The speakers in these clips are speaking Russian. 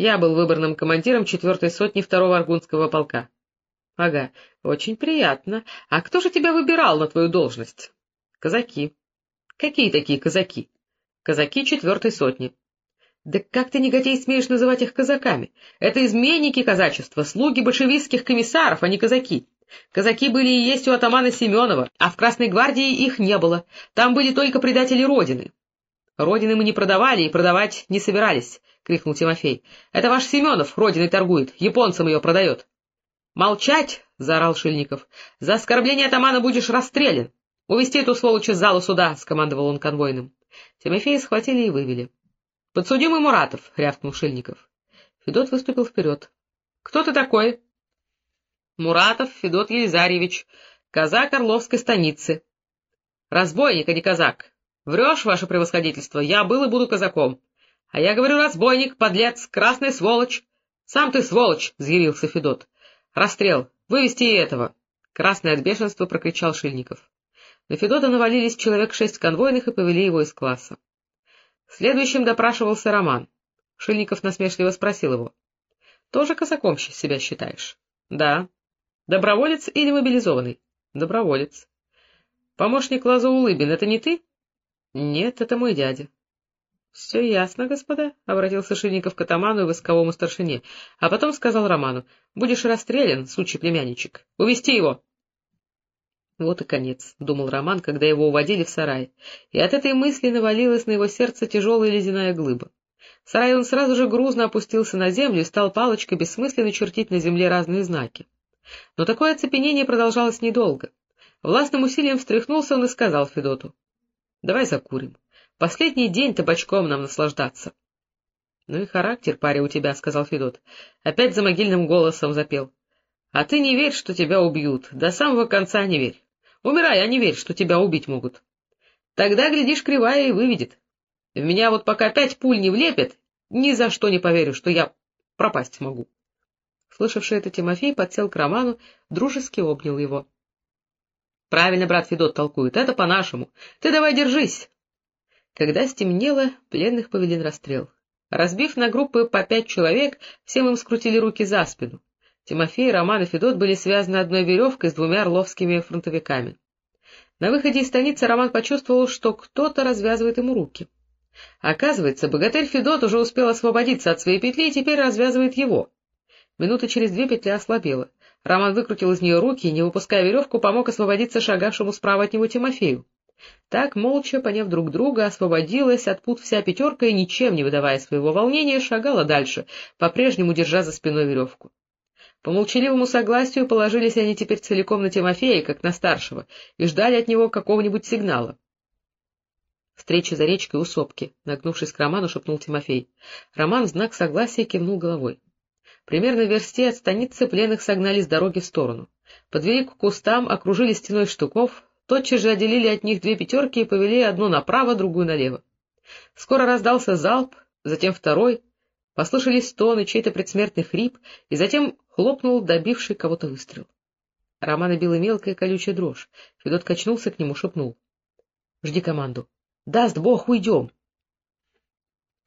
Я был выборным командиром четвертой сотни второго аргунского полка. — Ага, очень приятно. А кто же тебя выбирал на твою должность? — Казаки. — Какие такие казаки? — Казаки четвертой сотни. — Да как ты, негодяй, смеешь называть их казаками? Это изменники казачества, слуги большевистских комиссаров, а не казаки. Казаки были и есть у атамана Семенова, а в Красной гвардии их не было. Там были только предатели Родины. — Родины мы не продавали и продавать не собирались, — крикнул Тимофей. — Это ваш Семенов Родиной торгует, японцам ее продает. — Молчать! — заорал Шильников. — За оскорбление атамана будешь расстрелян. — Увести эту сволочь из зала суда! — скомандовал он конвойным. Тимофея схватили и вывели. — Подсудимый Муратов! — рявкнул Шильников. Федот выступил вперед. — Кто ты такой? — Муратов Федот Елизарьевич, казак Орловской станицы. — Разбойник, а не казак. Врешь, ваше превосходительство, я был и буду казаком. — А я говорю, разбойник, подлец, красная сволочь. — Сам ты сволочь! — взъярился Федот. — Расстрел! Вывести и этого! Красный от бешенства прокричал Шильников. На Федота навалились человек шесть конвойных и повели его из класса. Следующим допрашивался Роман. Шильников насмешливо спросил его. — Тоже казаком себя считаешь? — Да. — Доброволец или мобилизованный? — Доброволец. — Помощник Лазо Улыбин — это не ты? — Нет, это мой дядя. — Все ясно, господа, — обратился Шильников к атаману и войсковому старшине, а потом сказал Роману, — будешь расстрелян, сучий племянничек. Увести его! Вот и конец, — думал Роман, когда его уводили в сарай, и от этой мысли навалилась на его сердце тяжелая ледяная глыба. В сарае он сразу же грузно опустился на землю и стал палочкой бессмысленно чертить на земле разные знаки. Но такое оцепенение продолжалось недолго. Властным усилием встряхнулся он и сказал Федоту, — Давай закурим. Последний день табачком нам наслаждаться. — Ну и характер, паря, у тебя, — сказал Федот. Опять за могильным голосом запел. — А ты не верь, что тебя убьют. До самого конца не верь. Умирай, а не верь, что тебя убить могут. Тогда, глядишь, кривая и выведет. В меня вот пока пять пуль не влепят, ни за что не поверю, что я пропасть могу. Слышавший это Тимофей подсел к Роману, дружески обнял его. — Правильно, брат Федот толкует, это по-нашему. Ты давай держись. Когда стемнело, пленных повели на расстрел. Разбив на группы по пять человек, всем им скрутили руки за спину. Тимофей, Роман и Федот были связаны одной веревкой с двумя орловскими фронтовиками. На выходе из станицы Роман почувствовал, что кто-то развязывает ему руки. Оказывается, богатырь Федот уже успел освободиться от своей петли и теперь развязывает его. Минуты через две петля ослабела. Роман выкрутил из нее руки и, не выпуская веревку, помог освободиться шагавшему справа от него Тимофею. Так, молча, поняв друг друга, освободилась от пут вся пятерка и, ничем не выдавая своего волнения, шагала дальше, по-прежнему держа за спиной веревку. По молчаливому согласию положились они теперь целиком на Тимофея, как на старшего, и ждали от него какого-нибудь сигнала. Встреча за речкой у сопки, нагнувшись к Роману, шепнул Тимофей. Роман в знак согласия кивнул головой. Примерно в версте от станицы пленных согнали с дороги в сторону. Подвели к кустам, окружили стеной штуков, Тотчас же отделили от них две пятерки и повели одну направо, другую налево. Скоро раздался залп, затем второй, послышались стоны, чей-то предсмертный хрип, и затем хлопнул добивший кого-то выстрел. Романа била мелкая колючая дрожь. Федот качнулся к нему, шепнул. — Жди команду. — Даст Бог, уйдем.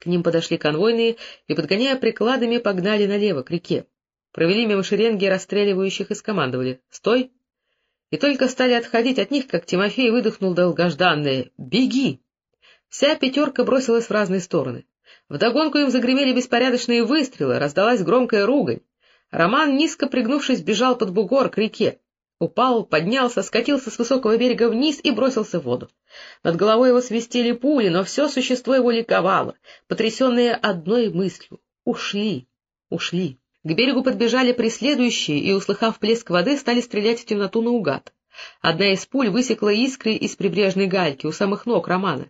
К ним подошли конвойные и, подгоняя прикладами, погнали налево, к реке. Провели мимо шеренги расстреливающих и скомандовали. — Стой! и только стали отходить от них, как Тимофей выдохнул долгожданное «Беги!». Вся пятерка бросилась в разные стороны. Вдогонку им загремели беспорядочные выстрелы, раздалась громкая ругань. Роман, низко пригнувшись, бежал под бугор к реке. Упал, поднялся, скатился с высокого берега вниз и бросился в воду. Над головой его свистели пули, но все существо его ликовало, потрясенное одной мыслью — ушли, ушли. К берегу подбежали преследующие и, услыхав плеск воды, стали стрелять в темноту наугад. Одна из пуль высекла искры из прибрежной гальки у самых ног Романа.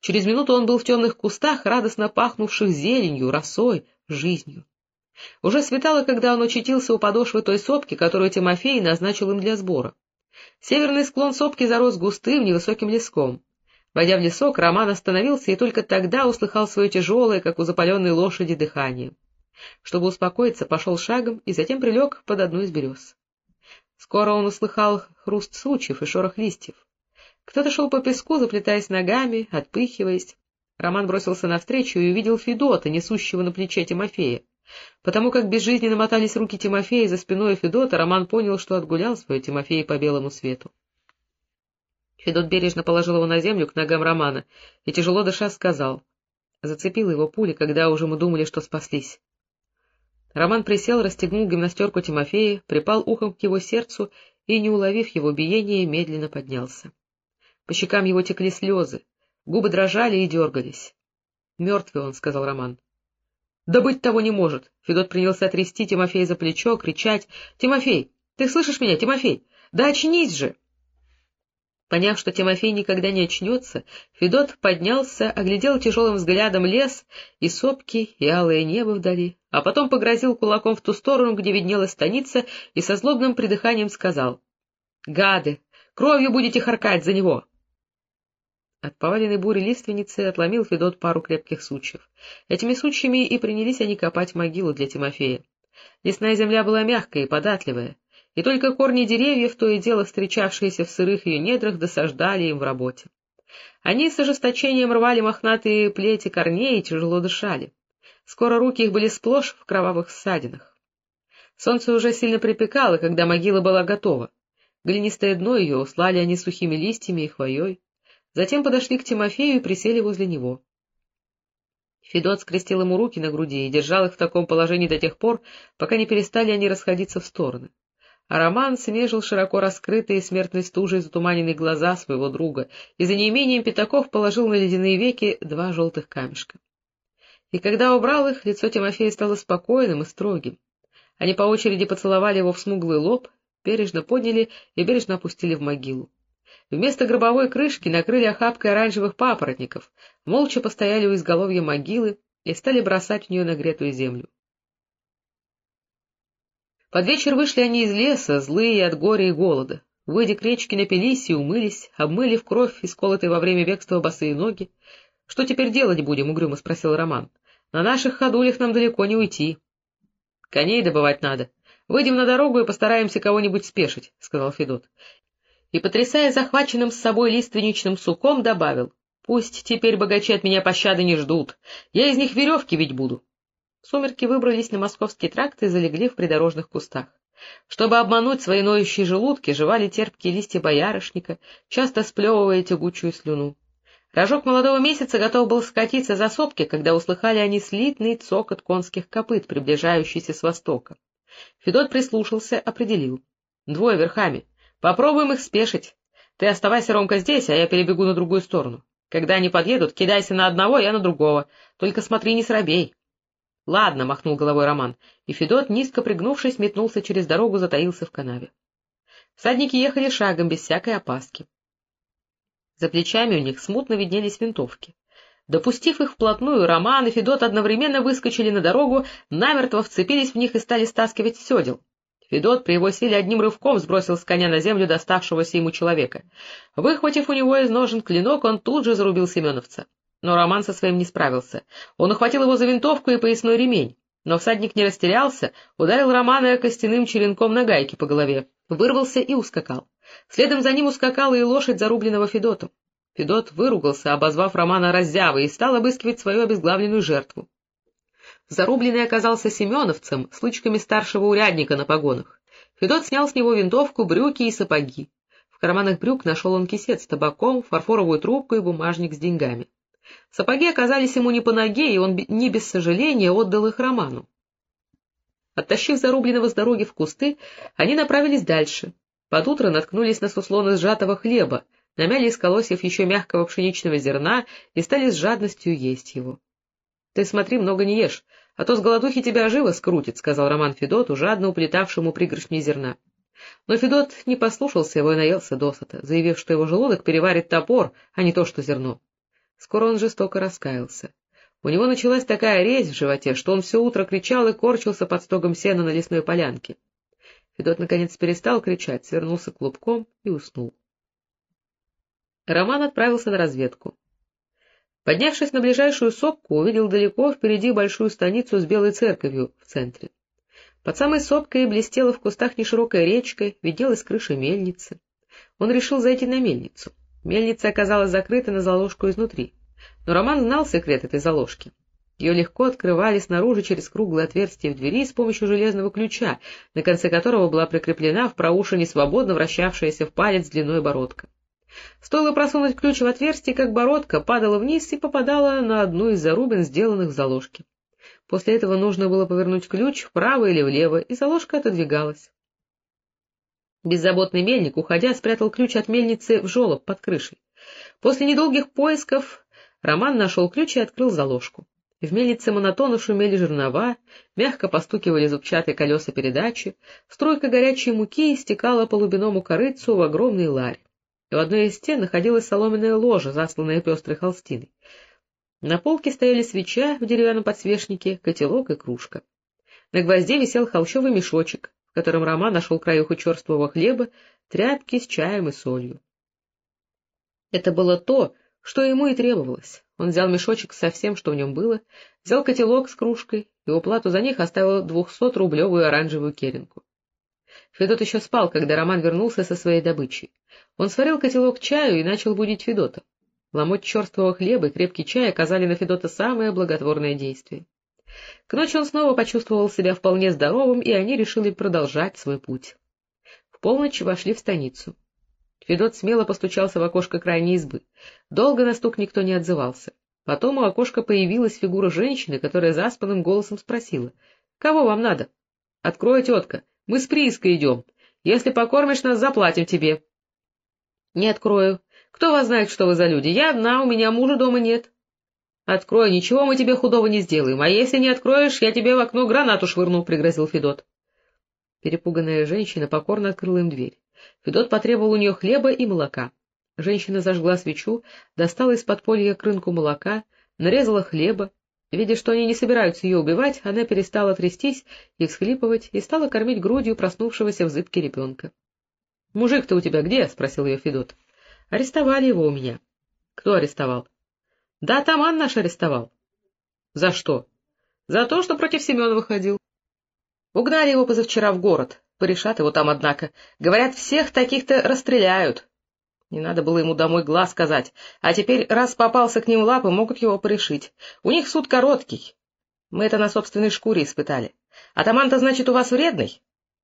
Через минуту он был в темных кустах, радостно пахнувших зеленью, росой, жизнью. Уже светало, когда он очутился у подошвы той сопки, которую Тимофей назначил им для сбора. Северный склон сопки зарос густым невысоким леском. Войдя в лесок, Роман остановился и только тогда услыхал свое тяжелое, как у запаленной лошади, дыхание. Чтобы успокоиться, пошел шагом и затем прилег под одну из берез. Скоро он услыхал хруст сучьев и шорох листьев. Кто-то шел по песку, заплетаясь ногами, отпыхиваясь. Роман бросился навстречу и увидел Федота, несущего на плече Тимофея. Потому как безжизненно мотались руки Тимофея за спиной Федота, Роман понял, что отгулял свой Тимофей по белому свету. Федот бережно положил его на землю к ногам Романа и, тяжело дыша, сказал. Зацепила его пули, когда уже мы думали, что спаслись. Роман присел, расстегнул гимнастерку Тимофея, припал ухом к его сердцу и, не уловив его биения, медленно поднялся. По щекам его текли слезы, губы дрожали и дергались. — Мертвый он, — сказал Роман. — Да быть того не может! — Федот принялся трясти Тимофея за плечо, кричать. — Тимофей! Ты слышишь меня, Тимофей? Да очнись же! Поняв, что Тимофей никогда не очнется, Федот поднялся, оглядел тяжелым взглядом лес и сопки, и алое небо вдали, а потом погрозил кулаком в ту сторону, где виднелась станица, и со злобным придыханием сказал — Гады! Кровью будете харкать за него! От поваленной бури лиственницы отломил Федот пару крепких сучьев. Этими сучьями и принялись они копать могилу для Тимофея. Лесная земля была мягкая и податливая, и только корни деревьев, то и дело встречавшиеся в сырых ее недрах, досаждали им в работе. Они с ожесточением рвали мохнатые плети корней и тяжело дышали. Скоро руки их были сплошь в кровавых ссадинах. Солнце уже сильно припекало, когда могила была готова. Глинистое дно ее услали они сухими листьями и хвоей. Затем подошли к Тимофею и присели возле него. Федот скрестил ему руки на груди и держал их в таком положении до тех пор, пока не перестали они расходиться в стороны а Роман смежил широко раскрытые смертной стужей затуманенные глаза своего друга и за неимением пятаков положил на ледяные веки два желтых камешка. И когда убрал их, лицо Тимофея стало спокойным и строгим. Они по очереди поцеловали его в смуглый лоб, бережно подняли и бережно опустили в могилу. Вместо гробовой крышки накрыли охапкой оранжевых папоротников, молча постояли у изголовья могилы и стали бросать в нее нагретую землю. Под вечер вышли они из леса, злые от горя и голода. Выйдя к речке, напились и умылись, обмыли в кровь исколотые во время бегства босые ноги. — Что теперь делать будем? — угрюмо спросил Роман. — На наших ходулях нам далеко не уйти. — Коней добывать надо. Выйдем на дорогу и постараемся кого-нибудь спешить, — сказал Федот. И, потрясая захваченным с собой лиственничным суком, добавил. — Пусть теперь богачи от меня пощады не ждут. Я из них веревки ведь буду. Сумерки выбрались на московский тракт и залегли в придорожных кустах. Чтобы обмануть свои ноющие желудки, жевали терпкие листья боярышника, часто сплевывая тягучую слюну. Рожок молодого месяца готов был скатиться за сопки, когда услыхали они слитный цокот конских копыт, приближающийся с востока. Федот прислушался, определил. — Двое верхами. Попробуем их спешить. Ты оставайся, Ромка, здесь, а я перебегу на другую сторону. Когда они подъедут, кидайся на одного, я на другого. Только смотри, не срабей. — Ладно, — махнул головой Роман, и Федот, низко пригнувшись, метнулся через дорогу, затаился в канаве. Всадники ехали шагом, без всякой опаски. За плечами у них смутно виднелись винтовки. Допустив их вплотную, Роман и Федот одновременно выскочили на дорогу, намертво вцепились в них и стали стаскивать седел. Федот при его силе одним рывком сбросил с коня на землю доставшегося ему человека. Выхватив у него из ножен клинок, он тут же зарубил семеновца. Но Роман со своим не справился. Он ухватил его за винтовку и поясной ремень. Но всадник не растерялся, ударил Романа костяным черенком на гайке по голове, вырвался и ускакал. Следом за ним ускакала и лошадь, зарубленного Федотом. Федот выругался, обозвав Романа раззявой, и стал обыскивать свою обезглавленную жертву. Зарубленный оказался семеновцем с лычками старшего урядника на погонах. Федот снял с него винтовку, брюки и сапоги. В карманах брюк нашел он кисет с табаком, фарфоровую трубку и бумажник с деньгами. Сапоги оказались ему не по ноге, и он не без сожаления отдал их Роману. Оттащив зарубленного с дороги в кусты, они направились дальше. Под утро наткнулись на суслоны сжатого хлеба, намяли из колосьев еще мягкого пшеничного зерна и стали с жадностью есть его. — Ты смотри, много не ешь, а то с голодухи тебя живо скрутит, — сказал Роман Федоту, жадно уплетавшему пригоршни зерна. Но Федот не послушался его и наелся досыта, заявив, что его желудок переварит топор, а не то, что зерно. Скоро он жестоко раскаялся. У него началась такая резь в животе, что он все утро кричал и корчился под стогом сена на лесной полянке. Федот наконец перестал кричать, свернулся клубком и уснул. Роман отправился на разведку. Поднявшись на ближайшую сопку, увидел далеко впереди большую станицу с белой церковью в центре. Под самой сопкой блестела в кустах неширокая речка, виделась крыша мельницы. Он решил зайти на мельницу. Мельница оказалась закрыта на заложку изнутри. Но Роман знал секрет этой заложки. Ее легко открывали снаружи через круглое отверстие в двери с помощью железного ключа, на конце которого была прикреплена в проушине свободно вращавшаяся в палец длиной бородка. Стоило просунуть ключ в отверстие, как бородка падала вниз и попадала на одну из зарубин, сделанных в заложке. После этого нужно было повернуть ключ вправо или влево, и заложка отодвигалась. Беззаботный мельник, уходя, спрятал ключ от мельницы в жолоб под крышей. После недолгих поисков Роман нашел ключ и открыл заложку. В мельнице монотонно шумели жернова, мягко постукивали зубчатые колеса передачи, струйка горячей муки истекала по лубиному корыцу в огромный ларь. В одной из стен находилась соломенная ложа, засланная пестрой холстиной. На полке стояли свеча в деревянном подсвечнике, котелок и кружка. На гвозде висел холщовый мешочек, в котором Роман нашел краюху черствого хлеба, тряпки с чаем и солью. Это было то, что ему и требовалось. Он взял мешочек со всем, что в нем было, взял котелок с кружкой и уплату за них оставил двухсотрублевую оранжевую керенку. Федот еще спал, когда Роман вернулся со своей добычей. Он сварил котелок чаю и начал будить Федота. Ломоть черствого хлеба и крепкий чай оказали на Федота самое благотворное действие. К ночи он снова почувствовал себя вполне здоровым, и они решили продолжать свой путь. В полночь вошли в станицу. Федот смело постучался в окошко крайней избы. Долго на стук никто не отзывался. Потом у окошка появилась фигура женщины, которая заспанным голосом спросила. — Кого вам надо? — Открой, тетка, мы с прииской идем. Если покормишь нас, заплатим тебе. — Не открою. Кто вас знает, что вы за люди? Я одна, у меня мужа дома нет. — Открой, ничего мы тебе худого не сделаем, а если не откроешь, я тебе в окно гранату швырну, — пригрозил Федот. Перепуганная женщина покорно открыла им дверь. Федот потребовал у нее хлеба и молока. Женщина зажгла свечу, достала из подполья крынку молока, нарезала хлеба. Видя, что они не собираются ее убивать, она перестала трястись и всхлипывать и стала кормить грудью проснувшегося в зыбке ребенка. — Мужик-то у тебя где? — спросил ее Федот. — Арестовали его у меня. — Кто арестовал? — Да, атаман наш арестовал. — За что? — За то, что против Семена выходил. Угнали его позавчера в город. Порешат его там, однако. Говорят, всех таких-то расстреляют. Не надо было ему домой глаз сказать. А теперь, раз попался к ним лапы, могут его порешить. У них суд короткий. Мы это на собственной шкуре испытали. Атаман-то, значит, у вас вредный?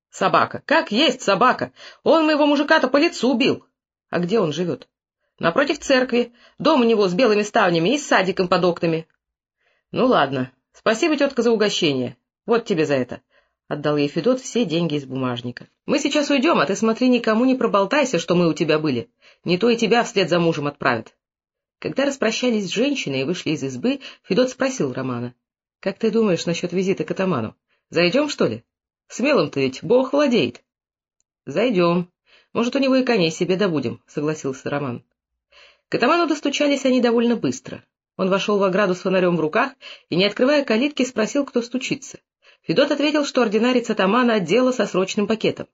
Собака. Как есть собака. Он моего мужика-то по лицу убил. А где он живет? Напротив церкви. Дом у него с белыми ставнями и с садиком под окнами. Ну, ладно. Спасибо, тетка, за угощение. Вот тебе за это. Отдал ей Федот все деньги из бумажника. — Мы сейчас уйдем, а ты смотри, никому не проболтайся, что мы у тебя были. Не то и тебя вслед за мужем отправят. Когда распрощались с женщиной и вышли из избы, Федот спросил Романа. — Как ты думаешь насчет визита к атаману? Зайдем, что ли? Смелым-то ведь Бог владеет. — Зайдем. Может, у него и коней себе добудем, — согласился Роман. К атаману достучались они довольно быстро. Он вошел в ограду с фонарем в руках и, не открывая калитки, спросил, кто стучится. Федот ответил, что ординарец атамана отдела со срочным пакетом.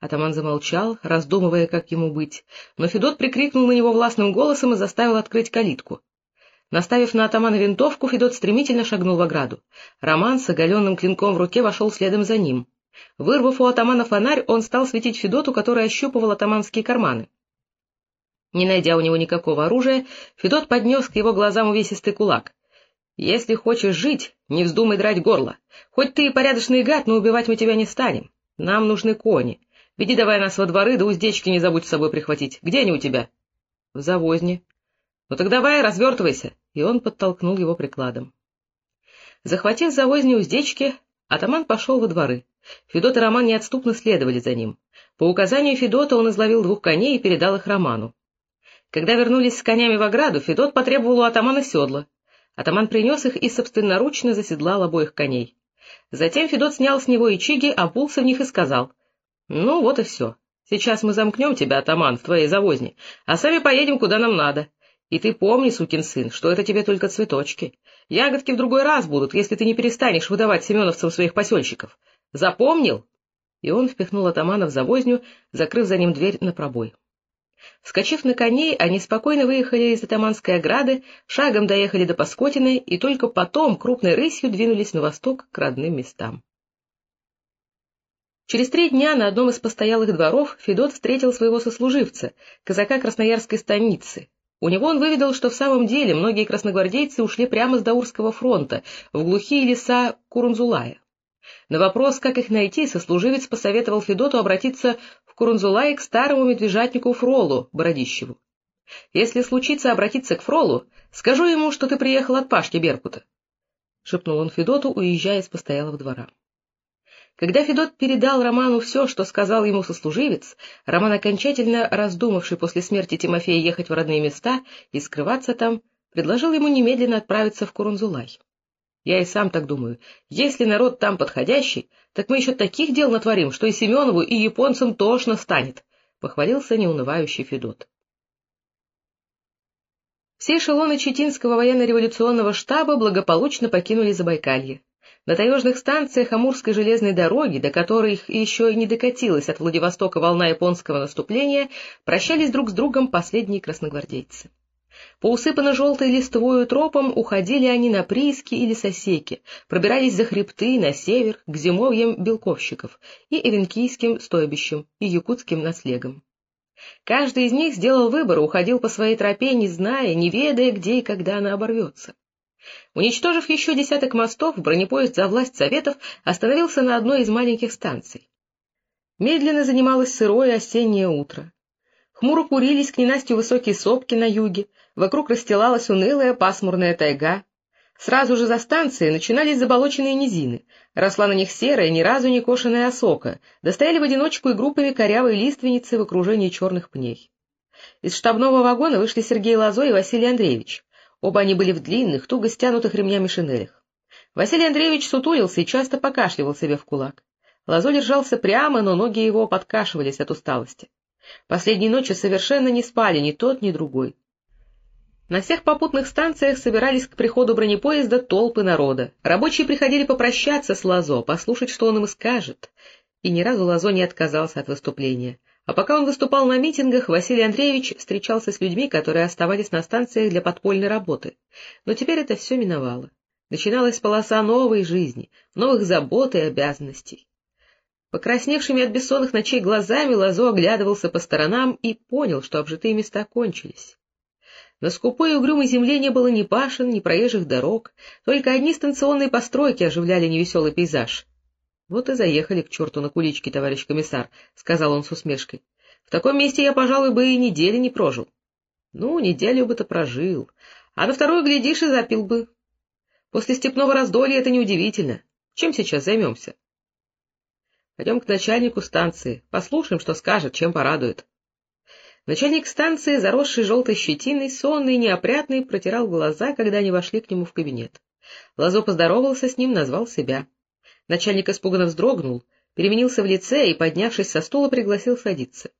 Атаман замолчал, раздумывая, как ему быть, но Федот прикрикнул на него властным голосом и заставил открыть калитку. Наставив на атамана винтовку, Федот стремительно шагнул в ограду. Роман с оголенным клинком в руке вошел следом за ним. Вырвав у атамана фонарь, он стал светить Федоту, который ощупывал атаманские карманы. Не найдя у него никакого оружия, Федот поднес к его глазам увесистый кулак. Если хочешь жить, не вздумай драть горло. Хоть ты и порядочный гад, но убивать мы тебя не станем. Нам нужны кони. Веди давай нас во дворы, да уздечки не забудь с собой прихватить. Где они у тебя? — В завозне. — Ну так давай, развертывайся. И он подтолкнул его прикладом. Захватив завозни уздечки, атаман пошел во дворы. Федот и Роман неотступно следовали за ним. По указанию Федота он изловил двух коней и передал их Роману. Когда вернулись с конями в ограду, Федот потребовал у атамана седла. Атаман принес их и собственноручно заседлал обоих коней. Затем Федот снял с него ичиги, обулся в них и сказал. — Ну, вот и все. Сейчас мы замкнем тебя, атаман, в твоей завозне, а сами поедем, куда нам надо. И ты помни, сукин сын, что это тебе только цветочки. Ягодки в другой раз будут, если ты не перестанешь выдавать семеновцам своих посельщиков. Запомнил? И он впихнул атамана в завозню, закрыв за ним дверь на пробой. Вскочив на коней, они спокойно выехали из атаманской ограды, шагом доехали до Паскотины и только потом крупной рысью двинулись на восток к родным местам. Через три дня на одном из постоялых дворов Федот встретил своего сослуживца, казака Красноярской станицы, У него он выведал, что в самом деле многие красногвардейцы ушли прямо с Даурского фронта, в глухие леса Курунзулая. На вопрос, как их найти, сослуживец посоветовал Федоту обратиться Курунзулай к старому медвежатнику Фролу Бородищеву. «Если случится обратиться к Фролу, скажу ему, что ты приехал от Пашки Беркута», — шепнул он Федоту, уезжая с постоялого двора. Когда Федот передал Роману все, что сказал ему сослуживец, Роман, окончательно раздумавший после смерти Тимофея ехать в родные места и скрываться там, предложил ему немедленно отправиться в Курунзулай. Я и сам так думаю. Если народ там подходящий, так мы еще таких дел натворим, что и Семенову, и японцам тошно станет, — похвалился неунывающий Федот. Все эшелоны Читинского военно-революционного штаба благополучно покинули Забайкалье. На таежных станциях Амурской железной дороги, до которых еще и не докатилась от Владивостока волна японского наступления, прощались друг с другом последние красногвардейцы. По усыпанно желтой листвою тропам уходили они на прииски или сосеки, пробирались за хребты на север к зимовьям белковщиков и эвенкийским стойбищам и якутским наслегам. Каждый из них сделал выбор уходил по своей тропе, не зная, не ведая, где и когда она оборвется. Уничтожив еще десяток мостов, бронепоезд за власть Советов остановился на одной из маленьких станций. Медленно занималось сырое осеннее утро. Хмуро курились к ненастью высокие сопки на юге, вокруг расстилалась унылая пасмурная тайга. Сразу же за станцией начинались заболоченные низины, росла на них серая, ни разу не кошеная осока, достояли в одиночку и группами корявые лиственницы в окружении черных пней. Из штабного вагона вышли Сергей Лазо и Василий Андреевич. Оба они были в длинных, туго стянутых ремнями шинелях. Василий Андреевич сутулился и часто покашливал себе в кулак. Лазо держался прямо, но ноги его подкашивались от усталости. Последние ночи совершенно не спали ни тот, ни другой. На всех попутных станциях собирались к приходу бронепоезда толпы народа. Рабочие приходили попрощаться с Лазо, послушать, что он им скажет. И ни разу Лазо не отказался от выступления. А пока он выступал на митингах, Василий Андреевич встречался с людьми, которые оставались на станциях для подпольной работы. Но теперь это все миновало. Начиналась полоса новой жизни, новых забот и обязанностей. Покрасневшими от бессонных ночей глазами Лазо оглядывался по сторонам и понял, что обжитые места кончились. На скупой и угрюмой земле не было ни пашин, ни проезжих дорог, только одни станционные постройки оживляли невеселый пейзаж. — Вот и заехали к черту на куличке, товарищ комиссар, — сказал он с усмешкой. — В таком месте я, пожалуй, бы и недели не прожил. — Ну, неделю бы-то прожил, а на вторую, глядишь, и запил бы. После степного раздолья это неудивительно. Чем сейчас займемся? — Пойдем к начальнику станции, послушаем, что скажет, чем порадует. Начальник станции, заросший желтой щетиной, сонный неопрятный, протирал глаза, когда они вошли к нему в кабинет. Лазо поздоровался с ним, назвал себя. Начальник испуганно вздрогнул, переменился в лице и, поднявшись со стула, пригласил садиться.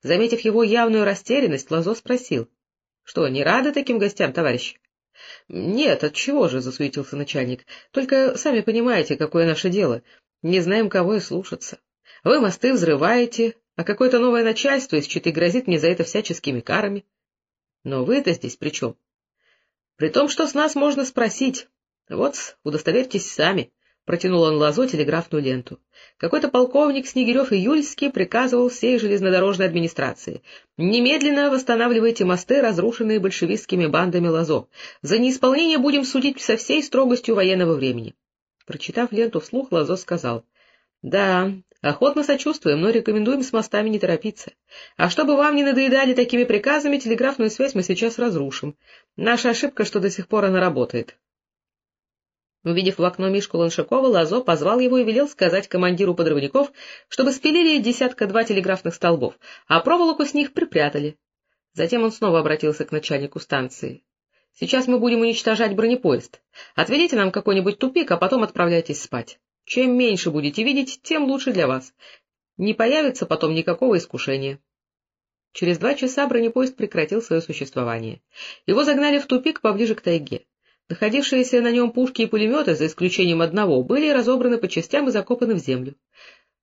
Заметив его явную растерянность, Лазо спросил. — Что, не рады таким гостям, товарищ? — Нет, отчего же, — засуетился начальник. — Только сами понимаете, какое наше дело. Не знаем, кого и слушаться. Вы мосты взрываете, а какое-то новое начальство из Читы грозит мне за это всяческими карами. Но вы-то здесь при чем? При том, что с нас можно спросить. Вот, удостоверьтесь сами. Протянул он лазо телеграфную ленту. Какой-то полковник Снегирев и Юльский приказывал всей железнодорожной администрации. Немедленно восстанавливайте мосты, разрушенные большевистскими бандами лазо. За неисполнение будем судить со всей строгостью военного времени. Прочитав ленту вслух, Лазо сказал. — Да, охотно сочувствуем, но рекомендуем с мостами не торопиться. А чтобы вам не надоедали такими приказами, телеграфную связь мы сейчас разрушим. Наша ошибка, что до сих пор она работает. Увидев в окно Мишку Ланшакова, Лазо позвал его и велел сказать командиру подрывников, чтобы спилили десятка-два телеграфных столбов, а проволоку с них припрятали. Затем он снова обратился к начальнику станции. — Сейчас мы будем уничтожать бронепоезд. Отведите нам какой-нибудь тупик, а потом отправляйтесь спать. Чем меньше будете видеть, тем лучше для вас. Не появится потом никакого искушения. Через два часа бронепоезд прекратил свое существование. Его загнали в тупик поближе к тайге. Находившиеся на нем пушки и пулеметы, за исключением одного, были разобраны по частям и закопаны в землю.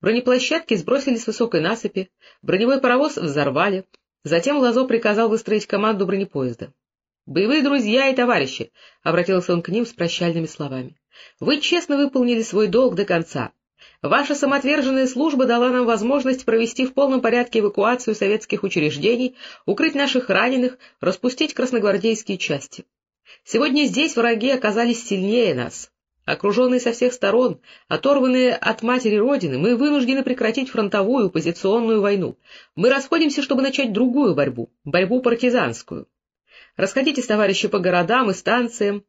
Бронеплощадки сбросили с высокой насыпи, броневой паровоз взорвали. Затем Лазо приказал выстроить команду бронепоезда. — Боевые друзья и товарищи! — обратился он к ним с прощальными словами. — Вы честно выполнили свой долг до конца. Ваша самоотверженная служба дала нам возможность провести в полном порядке эвакуацию советских учреждений, укрыть наших раненых, распустить красногвардейские части. Сегодня здесь враги оказались сильнее нас. Окруженные со всех сторон, оторванные от матери Родины, мы вынуждены прекратить фронтовую позиционную войну. Мы расходимся, чтобы начать другую борьбу, борьбу партизанскую. Расходитесь, товарищи, по городам и станциям,